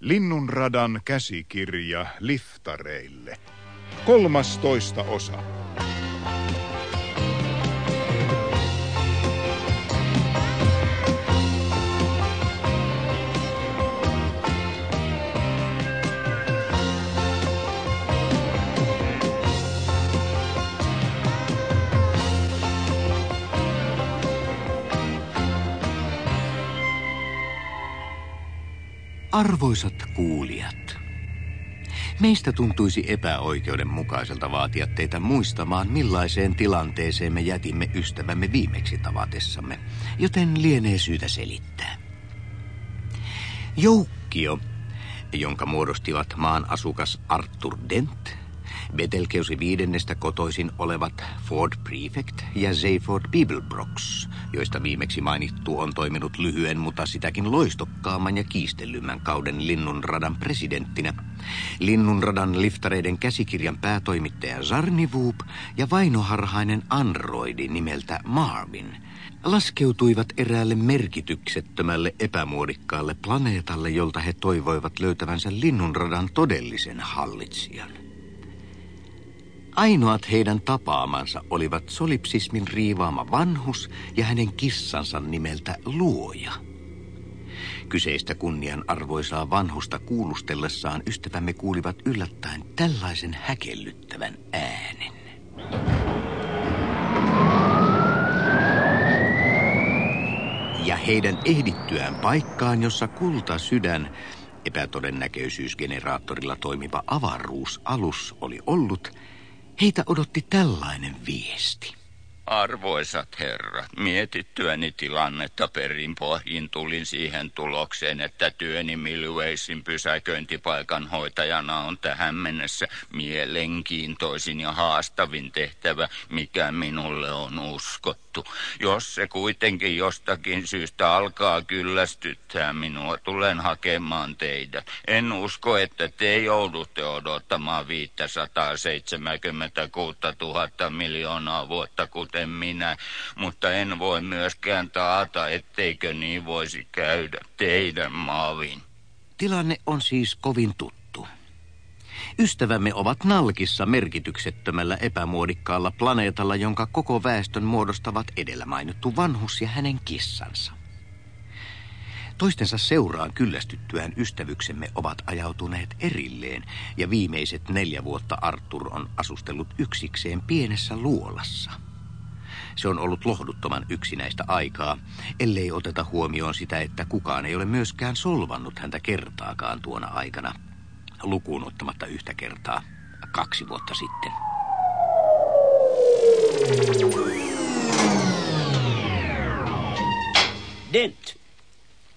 Linnunradan käsikirja liftareille. Kolmastoista osa. Arvoisat kuulijat, meistä tuntuisi epäoikeudenmukaiselta vaatia teitä muistamaan, millaiseen tilanteeseen me jätimme ystävämme viimeksi tavatessamme, joten lienee syytä selittää. Joukkio, jonka muodostivat maan asukas Arthur Dent, Betelkeusi viidennestä kotoisin olevat Ford Prefect ja Zayford Bibelbrox, joista viimeksi mainittu on toiminut lyhyen, mutta sitäkin loistokkaamman ja kiistellymmän kauden Linnunradan presidenttinä. Linnunradan liftareiden käsikirjan päätoimittaja Zarni Woop ja vainoharhainen androidi nimeltä Marvin laskeutuivat eräälle merkityksettömälle epämuodikkaalle planeetalle, jolta he toivoivat löytävänsä Linnunradan todellisen hallitsijan. Ainoat heidän tapaamansa olivat solipsismin riivaama vanhus ja hänen kissansa nimeltä Luoja. Kyseistä kunnian arvoisaa vanhusta kuulustellessaan ystävämme kuulivat yllättäen tällaisen häkellyttävän äänen. Ja heidän ehdittyään paikkaan, jossa kulta sydän epätodennäköisyysgeneraattorilla toimiva avaruusalus oli ollut, Heitä odotti tällainen viesti. Arvoisat herrat, mietittyäni tilannetta perin pohjin tulin siihen tulokseen, että työni Milwaysin pysäköintipaikan hoitajana on tähän mennessä mielenkiintoisin ja haastavin tehtävä, mikä minulle on uskottu. Jos se kuitenkin jostakin syystä alkaa kyllästyttää minua, tulen hakemaan teidät. En usko, että te joudutte odottamaan 576 000 miljoonaa vuotta, kuten kuten minä, mutta en voi myöskään taata, etteikö niin voisi käydä teidän maavin. Tilanne on siis kovin tuttu. Ystävämme ovat nalkissa merkityksettömällä epämuodikkaalla planeetalla, jonka koko väestön muodostavat edellä mainittu vanhus ja hänen kissansa. Toistensa seuraan kyllästyttyään ystävyksemme ovat ajautuneet erilleen ja viimeiset neljä vuotta Arthur on asustellut yksikseen pienessä luolassa – se on ollut lohduttoman yksinäistä aikaa, ellei oteta huomioon sitä, että kukaan ei ole myöskään solvannut häntä kertaakaan tuona aikana, lukuun ottamatta yhtä kertaa kaksi vuotta sitten. Dent,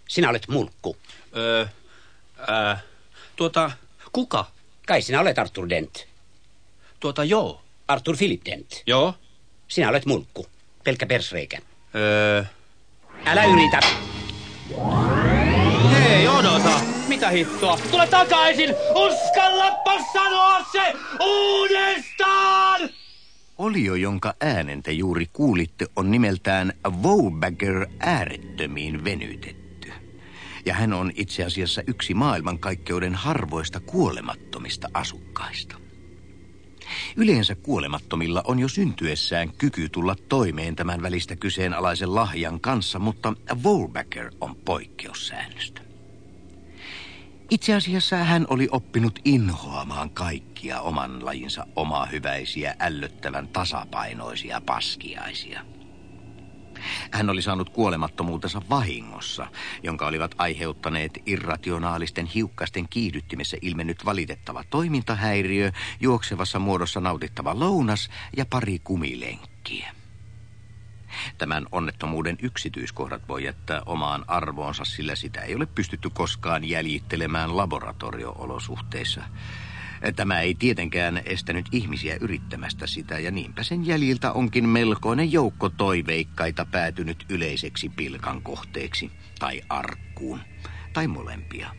sinä olet mulkku. Öö, ää, tuota, kuka? Kai sinä olet Arthur Dent. Tuota, joo. Arthur Philip Dent. Joo. Sinä olet mulkku. Pelkkä persreikä. Öö... Älä yritä. Hei, odota. Mitä hittoa? Tule takaisin! Uskallappa sanoa se uudestaan! Olio, jonka äänen te juuri kuulitte, on nimeltään Wowbagger äärettömiin venytetty. Ja hän on itse asiassa yksi maailmankaikkeuden harvoista kuolemattomista asukkaista. Yleensä kuolemattomilla on jo syntyessään kyky tulla toimeen tämän välistä kyseenalaisen lahjan kanssa, mutta Volbacker on poikkeussäännöstä. Itse asiassa hän oli oppinut inhoamaan kaikkia oman lajinsa omaa hyväisiä, ällöttävän tasapainoisia paskiaisia – hän oli saanut kuolemattomuutensa vahingossa, jonka olivat aiheuttaneet irrationaalisten hiukkasten kiihdyttimessä ilmennyt valitettava toimintahäiriö, juoksevassa muodossa nautittava lounas ja pari kumilenkkiä. Tämän onnettomuuden yksityiskohdat voi jättää omaan arvoonsa, sillä sitä ei ole pystytty koskaan jäljittelemään laboratorioolosuhteissa. Tämä ei tietenkään estänyt ihmisiä yrittämästä sitä, ja niinpä sen jäljiltä onkin melkoinen joukko toiveikkaita päätynyt yleiseksi pilkan kohteeksi, tai arkkuun, tai molempia.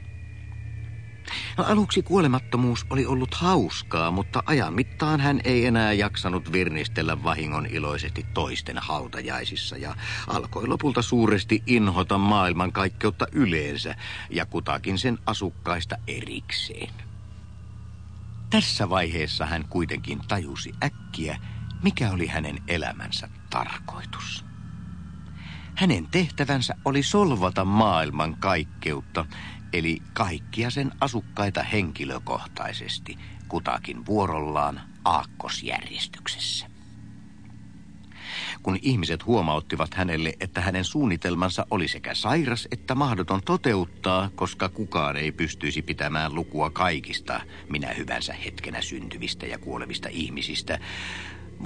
No, aluksi kuolemattomuus oli ollut hauskaa, mutta ajan mittaan hän ei enää jaksanut virnistellä vahingon iloisesti toisten hautajaisissa ja alkoi lopulta suuresti inhota maailmankaikkeutta yleensä ja kutakin sen asukkaista erikseen. Tässä vaiheessa hän kuitenkin tajusi äkkiä, mikä oli hänen elämänsä tarkoitus. Hänen tehtävänsä oli solvata maailman kaikkeutta, eli kaikkia sen asukkaita henkilökohtaisesti, kutakin vuorollaan aakkosjärjestyksessä. Kun ihmiset huomauttivat hänelle, että hänen suunnitelmansa oli sekä sairas että mahdoton toteuttaa, koska kukaan ei pystyisi pitämään lukua kaikista minä hyvänsä hetkenä syntyvistä ja kuolevista ihmisistä,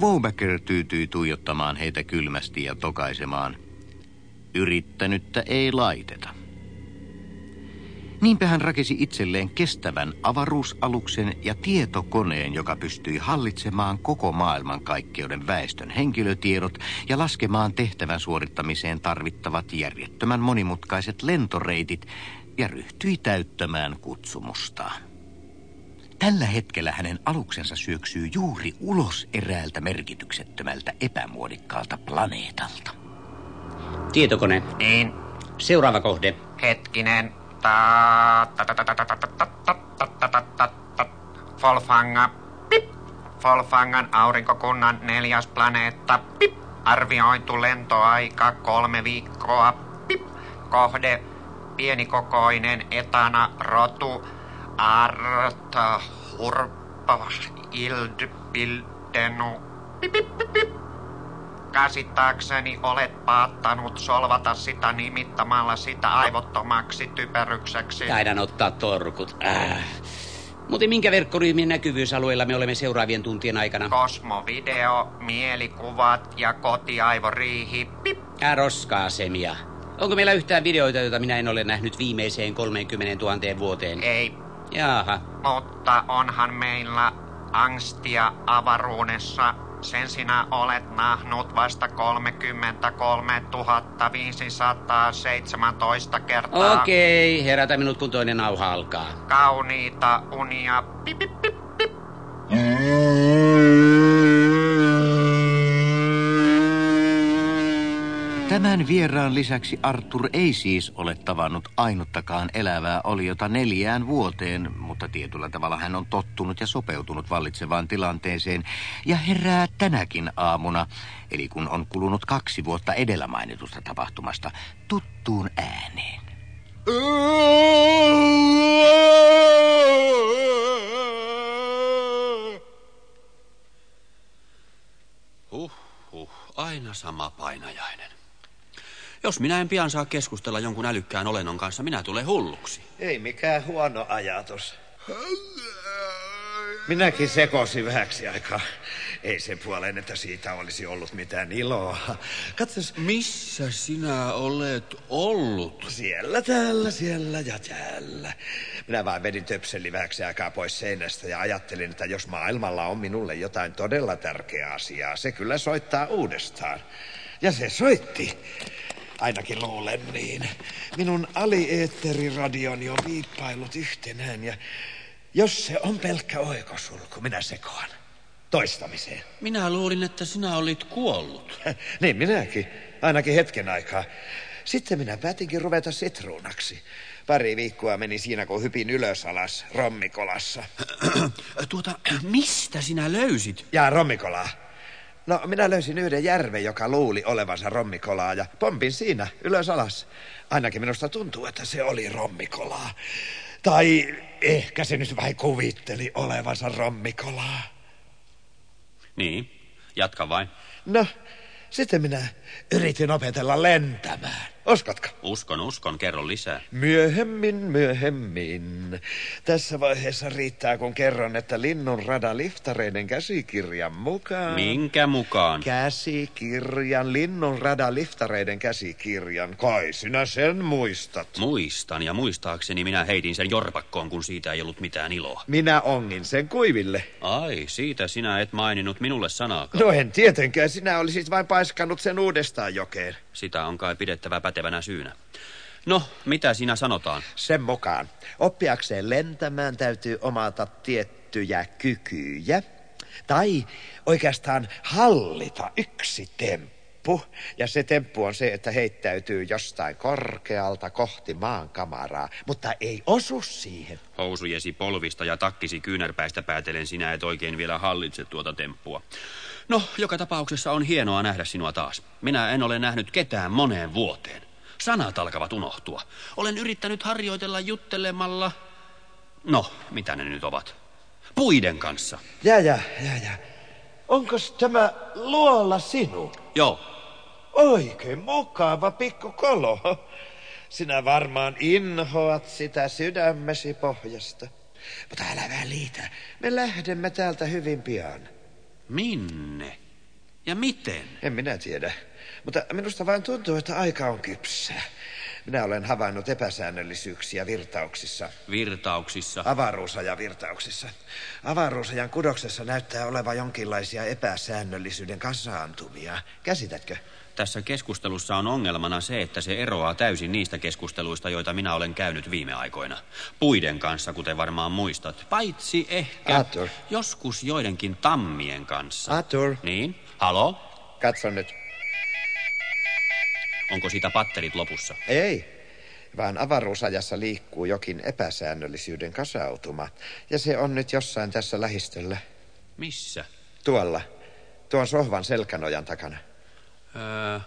Woubacker tyytyi tuijottamaan heitä kylmästi ja tokaisemaan. Yrittänyttä ei laiteta. Niinpä hän rakesi itselleen kestävän avaruusaluksen ja tietokoneen, joka pystyi hallitsemaan koko maailmankaikkeuden väestön henkilötiedot ja laskemaan tehtävän suorittamiseen tarvittavat järjettömän monimutkaiset lentoreitit ja ryhtyi täyttämään kutsumustaan. Tällä hetkellä hänen aluksensa syöksyy juuri ulos eräältä merkityksettömältä epämuodikkaalta planeetalta. Tietokone. Niin, Seuraava kohde. hetkinen. Folfanga, pip. Folfangan aurinkokunnan neljäs planeetta, pip. Arvioitu lentoaika kolme viikkoa, pip. Kohde pienikokoinen etana rotu Arta Hurpa ildpildenu. pip, pip, pip, pip. Käsittääkseni olet paattanut solvata sitä nimittamalla sitä aivottomaksi typerykseksi. Taidan ottaa torkut. Äh. Muuten minkä verkkoryhmien näkyvyysalueella me olemme seuraavien tuntien aikana? Kosmovideo, mielikuvat ja kotiaivoriihi. Pip. Ää roskaa, Semia. Onko meillä yhtään videoita, joita minä en ole nähnyt viimeiseen 30 000 vuoteen? Ei, Jaha. mutta onhan meillä angstia avaruudessa. Sen sinä olet nähnyt vasta 33 517 kertaa. Okei, herätä minut kun toinen nauha alkaa. Kauniita unia. Pip, pip, pip, pip. Tämän vieraan lisäksi Arthur ei siis ole tavannut ainuttakaan elävää oliota neljään vuoteen, mutta tietyllä tavalla hän on tottunut ja sopeutunut vallitsevaan tilanteeseen ja herää tänäkin aamuna, eli kun on kulunut kaksi vuotta edellä mainitusta tapahtumasta, tuttuun ääneen. Huh, huh, aina sama painajainen. Jos minä en pian saa keskustella jonkun älykkään olennon kanssa, minä tulen hulluksi. Ei mikään huono ajatus. Minäkin sekosin vähäksi aikaa. Ei sen puoleen, että siitä olisi ollut mitään iloa. Katsos, Missä sinä olet ollut? siellä, täällä, siellä ja täällä. Minä vain vedin töpseli vähäksi aikaa pois seinästä ja ajattelin, että jos maailmalla on minulle jotain todella tärkeää asiaa, se kyllä soittaa uudestaan. Ja se soitti. Ainakin luulen niin. Minun alieetteriradioni on viippailut yhtenään ja jos se on pelkkä oikosulku, minä sekoan. Toistamiseen. Minä luulin, että sinä olit kuollut. niin minäkin, ainakin hetken aikaa. Sitten minä päätinkin ruveta sitruunaksi. Pari viikkoa meni siinä, kun hypin ylös alas rommikolassa. tuota, mistä sinä löysit? Ja rommikolaa. No, minä löysin yhden järven, joka luuli olevansa rommikolaa ja pompin siinä ylös alas. Ainakin minusta tuntuu, että se oli rommikolaa. Tai ehkä se nyt vain kuvitteli olevansa rommikolaa. Niin, jatka vain. No, sitten minä yritin opetella lentämään. Uskotko? Uskon, uskon, kerro lisää. Myöhemmin, myöhemmin. Tässä vaiheessa riittää, kun kerron, että Linnun rada liftareiden käsikirjan mukaan... Minkä mukaan? Käsikirjan, Linnun rada liftareiden käsikirjan. Kai sinä sen muistat. Muistan ja muistaakseni minä heitin sen jorpakkoon, kun siitä ei ollut mitään iloa. Minä ongin sen kuiville. Ai, siitä sinä et maininnut minulle sanaakaan. No en tietenkään, sinä olisit vain paiskannut sen uudestaan jokeen. Sitä on kai pidettävä pätevänä syynä. No, mitä siinä sanotaan? Sen mukaan oppiakseen lentämään täytyy omata tiettyjä kykyjä. Tai oikeastaan hallita yksi temppu. Ja se temppu on se, että heittäytyy jostain korkealta kohti maan kamaraa, mutta ei osu siihen. Housujesi polvista ja takkisi kyynärpäistä päätelen sinä et oikein vielä hallitse tuota temppua. No, joka tapauksessa on hienoa nähdä sinua taas. Minä en ole nähnyt ketään moneen vuoteen. Sanat alkavat unohtua. Olen yrittänyt harjoitella juttelemalla... No, mitä ne nyt ovat? Puiden kanssa. Ja, ja, ja, ja. Onko tämä luola sinun? Joo. Oikein mukava pikku kolo. Sinä varmaan inhoat sitä sydämesi pohjasta. Mutta älä välitä. Me lähdemme täältä hyvin pian. Minne? Ja miten? En minä tiedä. Mutta minusta vain tuntuu, että aika on kypsää. Minä olen havainnut epäsäännöllisyyksiä virtauksissa. Virtauksissa. Avaruusajan virtauksissa. Avaruusajan kudoksessa näyttää olevan jonkinlaisia epäsäännöllisyyden kasaantumia. Käsitätkö? Tässä keskustelussa on ongelmana se, että se eroaa täysin niistä keskusteluista, joita minä olen käynyt viime aikoina. Puiden kanssa, kuten varmaan muistat. Paitsi ehkä Arthur. joskus joidenkin tammien kanssa. Arthur, Niin? Halo? katso nyt. Onko siitä patterit lopussa? Ei, vaan avaruusajassa liikkuu jokin epäsäännöllisyyden kasautuma. Ja se on nyt jossain tässä lähistöllä. Missä? Tuolla. Tuon sohvan selkänojan takana. Öö,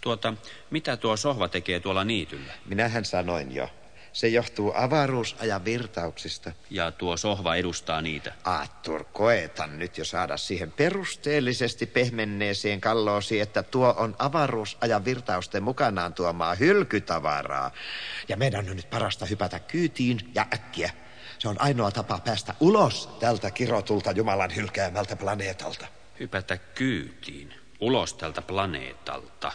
tuota, mitä tuo sohva tekee tuolla niityllä? Minähän sanoin jo. Se johtuu avaruusajan virtauksista. Ja tuo sohva edustaa niitä. Arthur, koetan nyt jo saada siihen perusteellisesti pehmenneeseen kalloosi, että tuo on avaruusajan virtausten mukanaan tuomaa hylkytavaraa. Ja meidän on nyt parasta hypätä kyytiin ja äkkiä. Se on ainoa tapa päästä ulos tältä kirotulta Jumalan hylkäämältä planeetalta. Hypätä kyytiin. Ulos tältä planeetalta.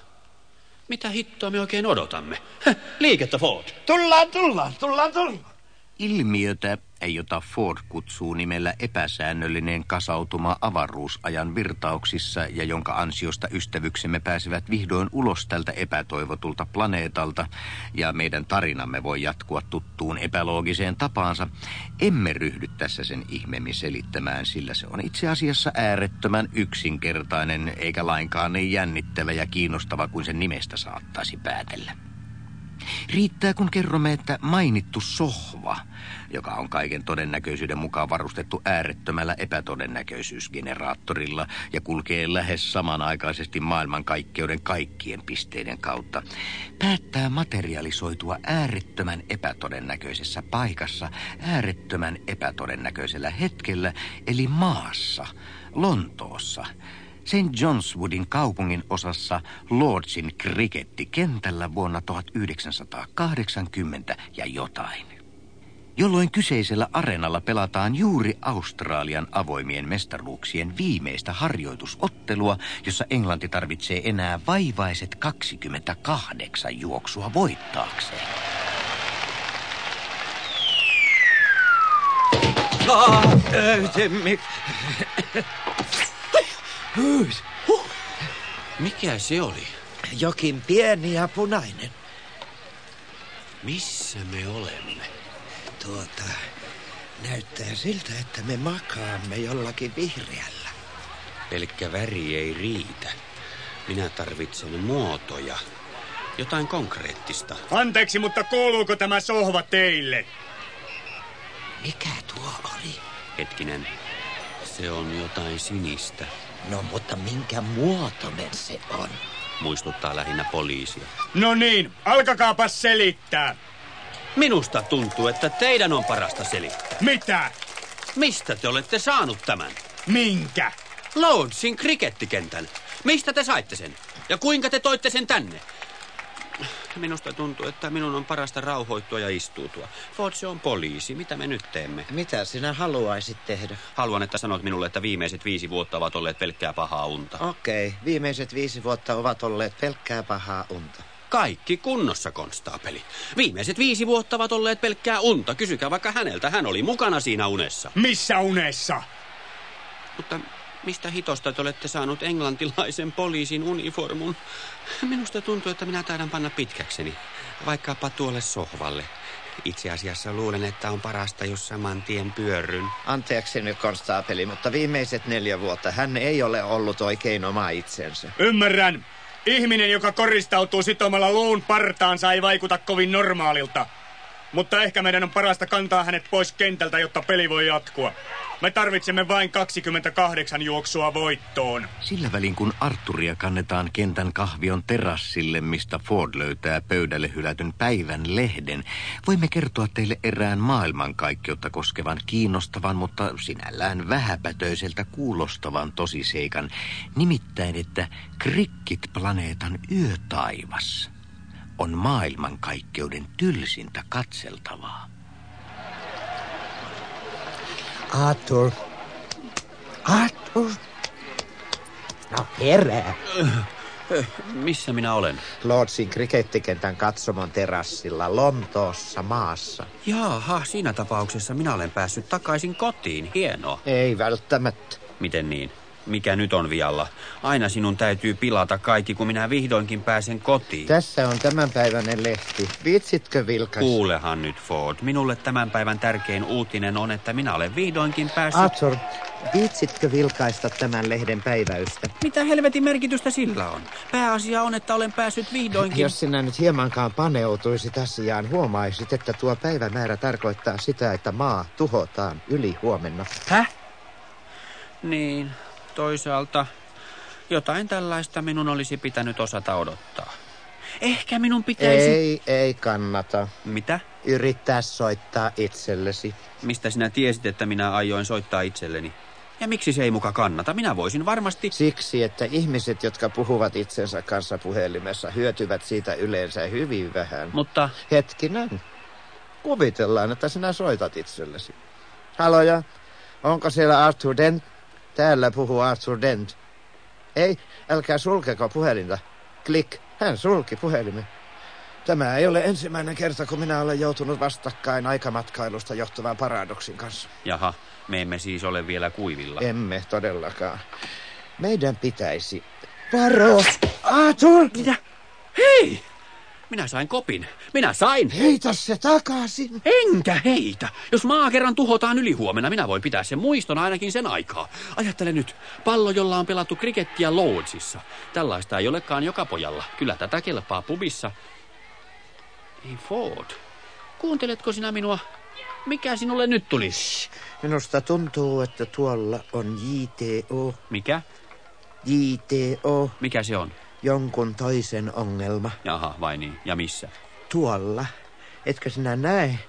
Mitä hittoa me oikein odotamme? Häh, liikettä Ford. Tullaan, tullaan, tullaan, tullaan. Ilmiötä, jota Ford kutsuu nimellä epäsäännöllinen kasautuma avaruusajan virtauksissa ja jonka ansiosta ystävyksemme pääsevät vihdoin ulos tältä epätoivotulta planeetalta ja meidän tarinamme voi jatkua tuttuun epäloogiseen tapaansa, emme ryhdy tässä sen ihmeemmin selittämään, sillä se on itse asiassa äärettömän yksinkertainen eikä lainkaan niin jännittävä ja kiinnostava kuin sen nimestä saattaisi päätellä. Riittää, kun kerromme, että mainittu sohva, joka on kaiken todennäköisyyden mukaan varustettu äärettömällä epätodennäköisyysgeneraattorilla ja kulkee lähes samanaikaisesti maailmankaikkeuden kaikkien pisteiden kautta, päättää materialisoitua äärettömän epätodennäköisessä paikassa äärettömän epätodennäköisellä hetkellä, eli maassa, Lontoossa, St. Johnswoodin kaupungin osassa Lordsin krikettikentällä vuonna 1980 ja jotain. Jolloin kyseisellä areenalla pelataan juuri Australian avoimien mestaruuksien viimeistä harjoitusottelua, jossa Englanti tarvitsee enää vaivaiset 28 juoksua voittaakseen. Mikä se oli? Jokin pieni ja punainen. Missä me olemme? Tuota, näyttää siltä, että me makaamme jollakin vihreällä. Pelkkä väri ei riitä. Minä tarvitsen muotoja. Jotain konkreettista. Anteeksi, mutta kuuluuko tämä sohva teille? Mikä tuo oli? Hetkinen. Se on jotain sinistä. No, mutta minkä muotoinen se on? Muistuttaa lähinnä poliisia. No niin, alkakaapas selittää. Minusta tuntuu, että teidän on parasta selittää. Mitä? Mistä te olette saanut tämän? Minkä? Lordsin krikettikentän. Mistä te saitte sen? Ja kuinka te toitte sen tänne? Minusta tuntuu, että minun on parasta rauhoittua ja istuutua. Ford, se on poliisi. Mitä me nyt teemme? Mitä sinä haluaisit tehdä? Haluan, että sanot minulle, että viimeiset viisi vuotta ovat olleet pelkkää pahaa unta. Okei, okay. viimeiset viisi vuotta ovat olleet pelkkää pahaa unta. Kaikki kunnossa, konstaapeli. Viimeiset viisi vuotta ovat olleet pelkkää unta. Kysykää vaikka häneltä. Hän oli mukana siinä unessa. Missä unessa? Mutta Mistä hitosta te olette saanut englantilaisen poliisin uniformun? Minusta tuntuu, että minä taidan panna pitkäkseni. Vaikkapa tuolle sohvalle. Itse asiassa luulen, että on parasta, jos saman tien pyörryn. Anteeksi nyt, konstaapeli, mutta viimeiset neljä vuotta hän ei ole ollut oikein oma itsensä. Ymmärrän. Ihminen, joka koristautuu sitomalla luun partaansa, ei vaikuta kovin normaalilta. Mutta ehkä meidän on parasta kantaa hänet pois kentältä, jotta peli voi jatkua. Me tarvitsemme vain 28 juoksua voittoon. Sillä välin kun Arturia kannetaan kentän kahvion terassille, mistä Ford löytää pöydälle hylätyn päivän lehden, voimme kertoa teille erään maailmankaikkeutta koskevan kiinnostavan, mutta sinällään vähäpätöiseltä kuulostavan tosiseikan. Nimittäin, että Krikkit-planeetan yötaivas on maailmankaikkeuden tylsintä katseltavaa. Arthur. Arthur. No herää. Missä minä olen? Lordsin krikettikentän katsomon terassilla Lontoossa maassa. Jaaha, siinä tapauksessa minä olen päässyt takaisin kotiin. Hienoa. Ei välttämättä. Miten niin? Mikä nyt on vialla? Aina sinun täytyy pilata kaikki, kun minä vihdoinkin pääsen kotiin. Tässä on tämänpäiväinen lehti. Viitsitkö vilkas? Kuulehan nyt, Ford. Minulle tämän päivän tärkein uutinen on, että minä olen vihdoinkin päässyt... Arthur, viitsitkö vilkaista tämän lehden päiväystä? Mitä helvetin merkitystä sillä on? Pääasia on, että olen päässyt vihdoinkin... Jos sinä nyt hiemankaan paneutuisit asiaan, huomaisit, että tuo päivämäärä tarkoittaa sitä, että maa tuhotaan yli huomenna. Häh? Niin, toisaalta jotain tällaista minun olisi pitänyt osata odottaa. Ehkä minun pitäisi... Ei, ei kannata. Mitä? Yrittää soittaa itsellesi. Mistä sinä tiesit, että minä aioin soittaa itselleni? Ja miksi se ei muka kannata? Minä voisin varmasti... Siksi, että ihmiset, jotka puhuvat itsensä kanssa puhelimessa, hyötyvät siitä yleensä hyvin vähän. Mutta Hetkinen. Kuvitellaan, että sinä soitat itsellesi. Haloja, onko siellä Arthur Dent? Täällä puhuu Arthur Dent. Ei, älkää sulkeko puhelinta. Klik, hän sulki puhelimen. Tämä ei ole ensimmäinen kerta, kun minä olen joutunut vastakkain aikamatkailusta johtuvaan paradoksin kanssa. Jaha, me emme siis ole vielä kuivilla. Emme todellakaan. Meidän pitäisi... Varo! Arthur! Mitä? Hei! Minä sain kopin. Minä sain! Heitä se takaisin! Enkä heitä! Jos maa kerran tuhotaan ylihuomenna, minä voin pitää sen muiston ainakin sen aikaa. Ajattele nyt, pallo, jolla on pelattu krikettiä Lordsissa. Tällaista ei olekaan joka pojalla. Kyllä tätä kelpaa pubissa. Ei Ford. Kuunteletko sinä minua? Mikä sinulle nyt tuli? Minusta tuntuu, että tuolla on JTO. Mikä? JTO. Mikä se on? Jonkun toisen ongelma. Jaha, vai niin. Ja missä? Tuolla. Etkö sinä näe?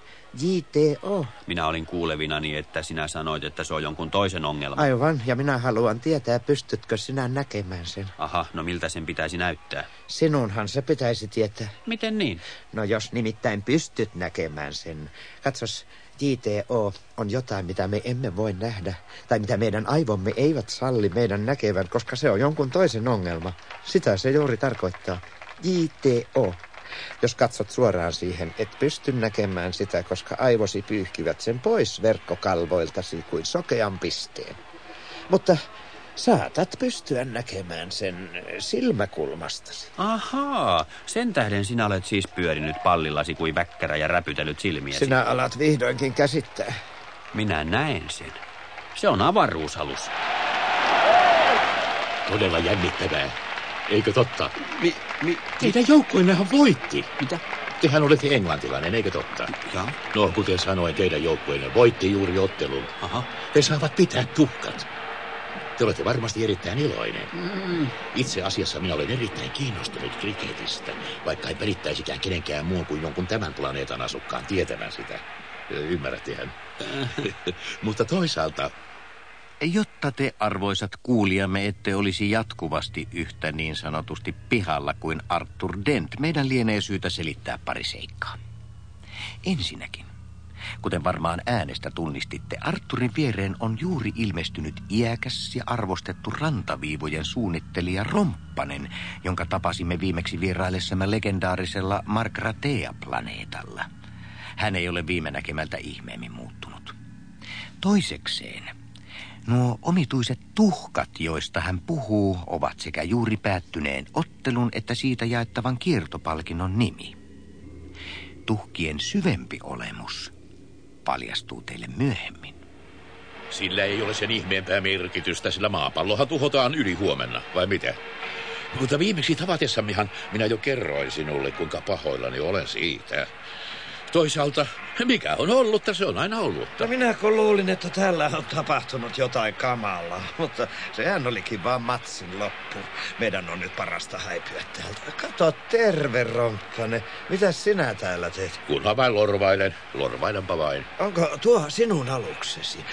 JTO. Minä olin kuulevinani, että sinä sanoit, että se on jonkun toisen ongelma. Aivan, ja minä haluan tietää, pystytkö sinä näkemään sen. Aha, no miltä sen pitäisi näyttää? Sinunhan se pitäisi tietää. Miten niin? No jos nimittäin pystyt näkemään sen. Katsos, JTO on jotain, mitä me emme voi nähdä. Tai mitä meidän aivomme eivät salli meidän näkevän, koska se on jonkun toisen ongelma. Sitä se juuri tarkoittaa. JTO. Jos katsot suoraan siihen, et pysty näkemään sitä, koska aivosi pyyhkivät sen pois verkkokalvoiltasi kuin sokean pisteen. Mutta saatat pystyä näkemään sen silmäkulmastasi. Ahaa, sen tähden sinä olet siis pyörinyt pallillasi kuin väkkärä ja räpytellyt silmiäsi. Sinä alat vihdoinkin käsittää. Minä näen sen. Se on avaruusalus. Todella jännittävää. Eikö totta? Mi, mi, Teidän joukkueennehan voitti. mitä? Tehän olette englantilainen, eikö totta? Ja, No, kuten sanoin, teidän joukkueenne voitti juuri ottelun. aha. He saavat pitää tuhkat. Te olette varmasti erittäin iloinen. Itse asiassa minä olen erittäin kiinnostunut kriketistä, vaikka en välittäisikään kenenkään muun kuin jonkun tämän planeetan asukkaan tietävän sitä. Ymmärrättehän? Mutta toisaalta Jotta te, arvoisat kuulijamme, ette olisi jatkuvasti yhtä niin sanotusti pihalla kuin Arthur Dent, meidän lienee syytä selittää pari seikkaa. Ensinnäkin, kuten varmaan äänestä tunnistitte, Arturin viereen on juuri ilmestynyt iäkäs ja arvostettu rantaviivojen suunnittelija Romppanen, jonka tapasimme viimeksi vieraillessamme legendaarisella Margratea-planeetalla. Hän ei ole viime näkemältä ihmeemmin muuttunut. Toisekseen, Nuo omituiset tuhkat, joista hän puhuu, ovat sekä juuri päättyneen ottelun että siitä jaettavan kiertopalkinnon nimi. Tuhkien syvempi olemus paljastuu teille myöhemmin. Sillä ei ole sen ihmeempää merkitystä, sillä maapallohan tuhotaan yli huomenna, vai mitä? Mutta viimeksi tavatessammehan minä jo kerroin sinulle, kuinka pahoillani olen siitä. Toisaalta, mikä on ollut, se on aina ollut. No minä kun luulin, että täällä on tapahtunut jotain kamalaa, mutta sehän olikin vaan matsin loppu. Meidän on nyt parasta häipyä täältä. Kato, terve Ronkkanen. Mitä sinä täällä teet? Kunhan vain lorvailen, lorvailenpa vain. Onko tuo sinun aluksesi?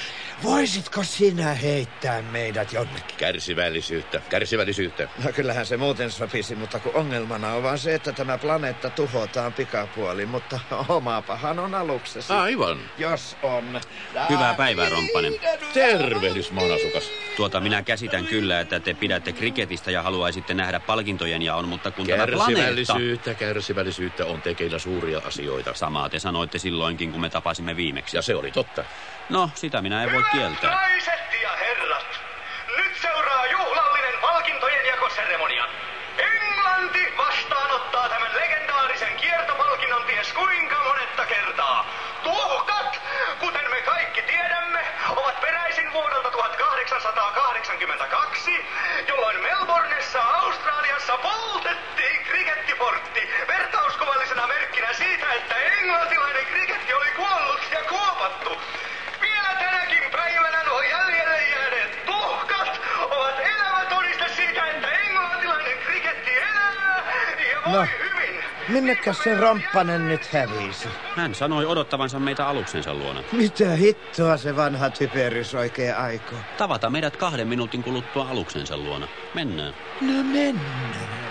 Voisitko sinä heittää meidät jonnekin? Kärsivällisyyttä, kärsivällisyyttä. No kyllähän se muuten sopisi, mutta kun ongelmana on vaan se, että tämä planeetta tuhotaan pikapuoli, mutta omaapahan on aluksesi. Aivan. Jos on. Hyvää päivää, Romppanen. Tervehdys, maanasukas. Tuota minä käsitän kyllä, että te pidätte kriketistä ja haluaisitte nähdä palkintojen jaon, mutta kun tämä planeetta... Kärsivällisyyttä, kärsivällisyyttä on tekeillä suuria asioita. Samaa te sanoitte silloinkin, kun me tapasimme viimeksi. Ja se oli totta. No, sitä minä en voi kieltää. Naiset ja herrat, nyt seuraa juhlallinen palkintojen jakoseremonia. Englanti vastaanottaa tämän legendaarisen kiertopalkinnon ties kuinka monetta kertaa. Tuhkat, kuten me kaikki tiedämme, ovat peräisin vuodelta 1882, jolloin Melbourneessa Minnekäs se Romppanen nyt hävisi? Hän sanoi odottavansa meitä aluksensa luona. Mitä hittoa se vanha typerys oikein aikoo? Tavata meidät kahden minuutin kuluttua aluksensa luona. Mennään. No mennään.